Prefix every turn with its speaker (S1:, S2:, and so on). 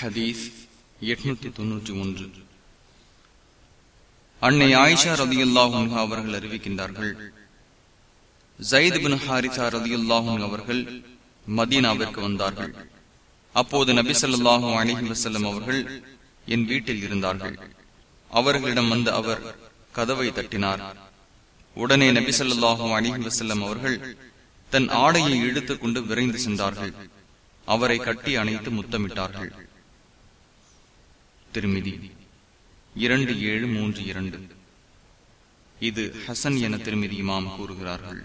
S1: ஹதீஸ் எட்நூத்தி தொன்னூற்றி ஒன்று. அன்னை ஆயிஷா ரதியுல்லாஹும் அவர்கள் அறிவிக்கின்றார்கள் ஜயித் பின் ஹாரிசா ரதியுல்லாஹும் அவர்கள் மதீனாவிற்கு வந்தார்கள். அப்போது நபி சொல்லாஹும் அலைஹி வசல்லம் அவர்கள் என் வீட்டில் இருந்தார்கள். அவர்களிடம் வந்த அவர் கதவை தட்டினார். உடனே நபி சொல்லாஹும் அலைஹி வசல்லம் அவர்கள் தன் ஆடையை இழுத்துக் கொண்டு விரைந்து சென்றார்கள். அவரை கட்டி அணைத்து முத்தமிட்டார்கள். திருமிதி. இரண்டு ஏழு மூன்று இரண்டு. இது ஹசன் என திருமிதி இமாம் கூறுகிறார்கள்.